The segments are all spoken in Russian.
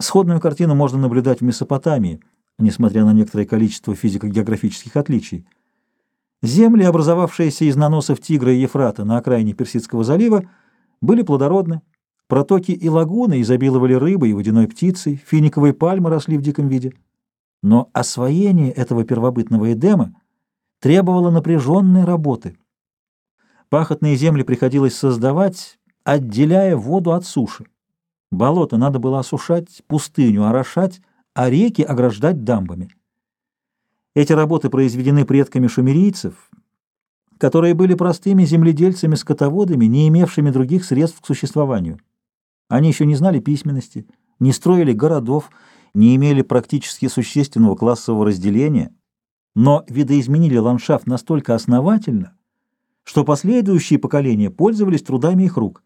Сходную картину можно наблюдать в Месопотамии, несмотря на некоторое количество физико-географических отличий. Земли, образовавшиеся из наносов Тигра и Ефрата на окраине Персидского залива, были плодородны. Протоки и лагуны изобиловали рыбой и водяной птицей, финиковые пальмы росли в диком виде. Но освоение этого первобытного Эдема требовало напряженной работы. Пахотные земли приходилось создавать, отделяя воду от суши. Болото надо было осушать, пустыню орошать, а реки ограждать дамбами. Эти работы произведены предками шумерийцев, которые были простыми земледельцами-скотоводами, не имевшими других средств к существованию. Они еще не знали письменности, не строили городов, не имели практически существенного классового разделения, но видоизменили ландшафт настолько основательно, что последующие поколения пользовались трудами их рук.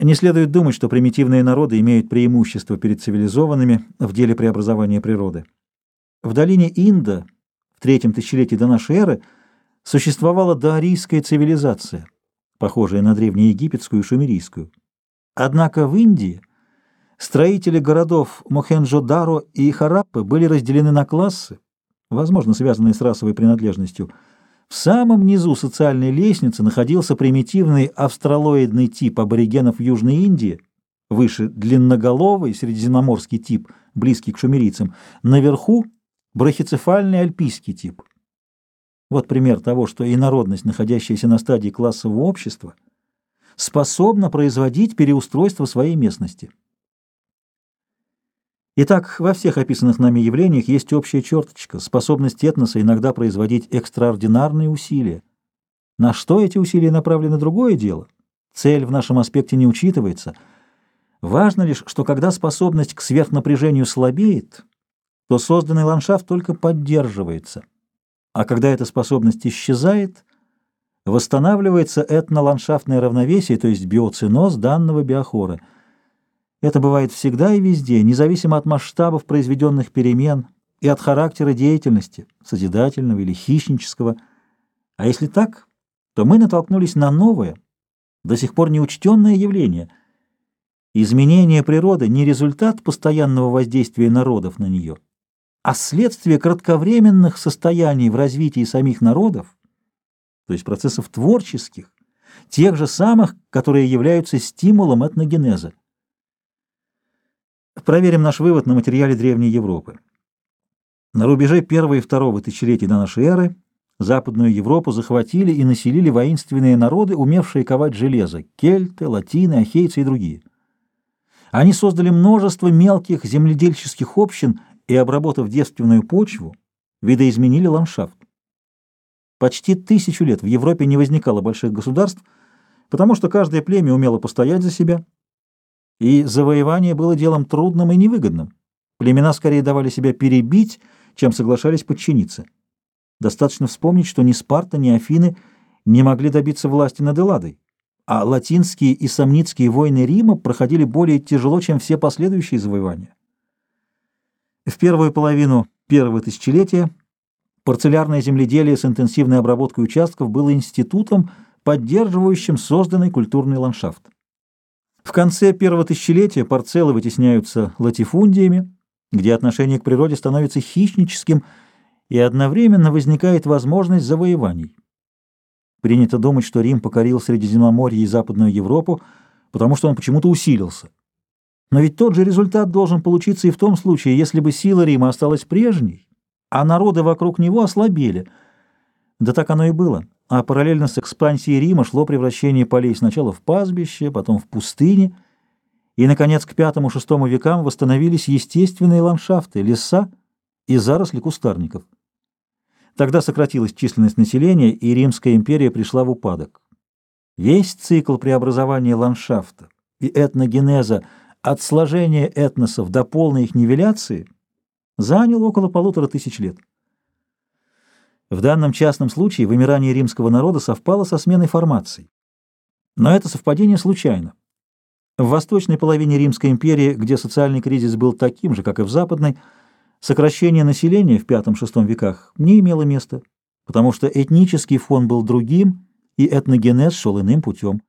Не следует думать, что примитивные народы имеют преимущество перед цивилизованными в деле преобразования природы. В долине Инда в третьем тысячелетии до нашей эры существовала доарийская цивилизация, похожая на древнеегипетскую и шумерийскую. Однако в Индии строители городов Мохенджо-Даро и Хараппы были разделены на классы, возможно, связанные с расовой принадлежностью. В самом низу социальной лестницы находился примитивный австралоидный тип аборигенов Южной Индии, выше длинноголовый средиземноморский тип, близкий к шумерийцам, наверху брахицефальный альпийский тип. Вот пример того, что инородность, находящаяся на стадии классового общества, способна производить переустройство своей местности. Итак, во всех описанных нами явлениях есть общая черточка, способность этноса иногда производить экстраординарные усилия. На что эти усилия направлены другое дело. Цель в нашем аспекте не учитывается. Важно лишь, что когда способность к сверхнапряжению слабеет, то созданный ландшафт только поддерживается. А когда эта способность исчезает, восстанавливается этноландшафтное равновесие, то есть биоциноз данного биохора. Это бывает всегда и везде, независимо от масштабов произведенных перемен и от характера деятельности, созидательного или хищнического. А если так, то мы натолкнулись на новое, до сих пор неучтенное явление. Изменение природы не результат постоянного воздействия народов на нее, а следствие кратковременных состояний в развитии самих народов, то есть процессов творческих, тех же самых, которые являются стимулом этногенеза. Проверим наш вывод на материале Древней Европы. На рубеже первого и второго тысячелетий до нашей эры Западную Европу захватили и населили воинственные народы, умевшие ковать железо – кельты, латины, ахейцы и другие. Они создали множество мелких земледельческих общин и, обработав девственную почву, видоизменили ландшафт. Почти тысячу лет в Европе не возникало больших государств, потому что каждое племя умело постоять за себя, и завоевание было делом трудным и невыгодным. Племена скорее давали себя перебить, чем соглашались подчиниться. Достаточно вспомнить, что ни Спарта, ни Афины не могли добиться власти над Элладой, а латинские и сомницкие войны Рима проходили более тяжело, чем все последующие завоевания. В первую половину первого тысячелетия парцелярное земледелие с интенсивной обработкой участков было институтом, поддерживающим созданный культурный ландшафт. Конце первого тысячелетия парцелы вытесняются латифундиями, где отношение к природе становится хищническим и одновременно возникает возможность завоеваний. Принято думать, что Рим покорил Средиземноморье и Западную Европу, потому что он почему-то усилился. Но ведь тот же результат должен получиться и в том случае, если бы сила Рима осталась прежней, а народы вокруг него ослабели. Да так оно и было. А параллельно с экспансией Рима шло превращение полей сначала в пастбище, потом в пустыни, и, наконец, к V-VI векам восстановились естественные ландшафты, леса и заросли кустарников. Тогда сократилась численность населения, и Римская империя пришла в упадок. Весь цикл преобразования ландшафта и этногенеза – от сложения этносов до полной их нивеляции занял около полутора тысяч лет. В данном частном случае вымирание римского народа совпало со сменой формаций. Но это совпадение случайно. В восточной половине Римской империи, где социальный кризис был таким же, как и в западной, сокращение населения в V-VI веках не имело места, потому что этнический фон был другим, и этногенез шел иным путем.